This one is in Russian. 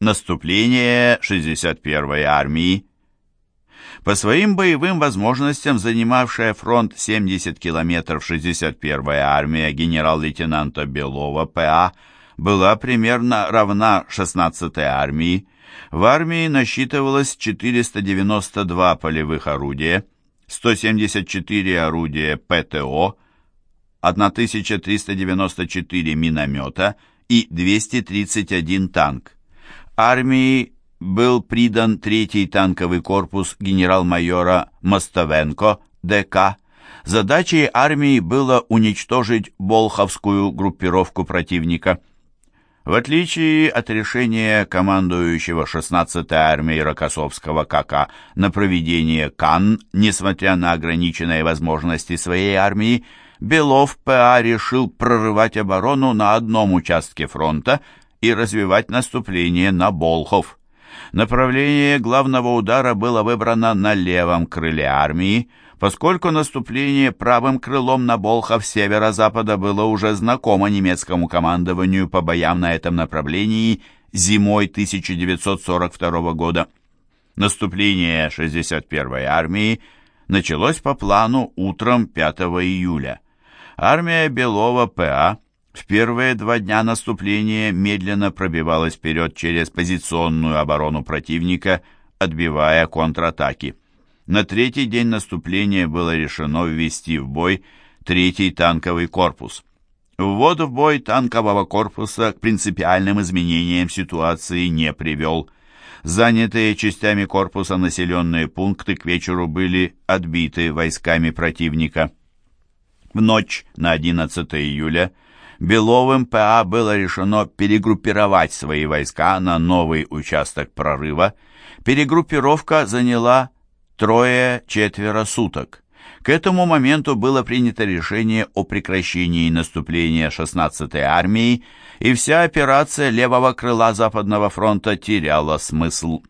Наступление 61-й армии. По своим боевым возможностям занимавшая фронт 70 километров 61-я армия генерал-лейтенанта Белова ПА была примерно равна 16-й армии. В армии насчитывалось 492 полевых орудия, 174 орудия ПТО, 1394 миномета и 231 танк. Армии был придан третий танковый корпус генерал-майора Мостовенко, ДК. Задачей армии было уничтожить Болховскую группировку противника. В отличие от решения командующего 16-й армией Рокоссовского КК на проведение Кан, несмотря на ограниченные возможности своей армии, Белов ПА решил прорывать оборону на одном участке фронта и развивать наступление на Болхов. Направление главного удара было выбрано на левом крыле армии, поскольку наступление правым крылом на Болхов северо-запада было уже знакомо немецкому командованию по боям на этом направлении зимой 1942 года. Наступление 61-й армии началось по плану утром 5 июля. Армия Белова ПА в первые два дня наступления медленно пробивалась вперед через позиционную оборону противника, отбивая контратаки. На третий день наступления было решено ввести в бой третий танковый корпус. Ввод в бой танкового корпуса к принципиальным изменениям ситуации не привел. Занятые частями корпуса населенные пункты к вечеру были отбиты войсками противника. В ночь на 11 июля Беловым ПА было решено перегруппировать свои войска на новый участок прорыва. Перегруппировка заняла трое-четверо суток. К этому моменту было принято решение о прекращении наступления 16-й армии, и вся операция левого крыла Западного фронта теряла смысл.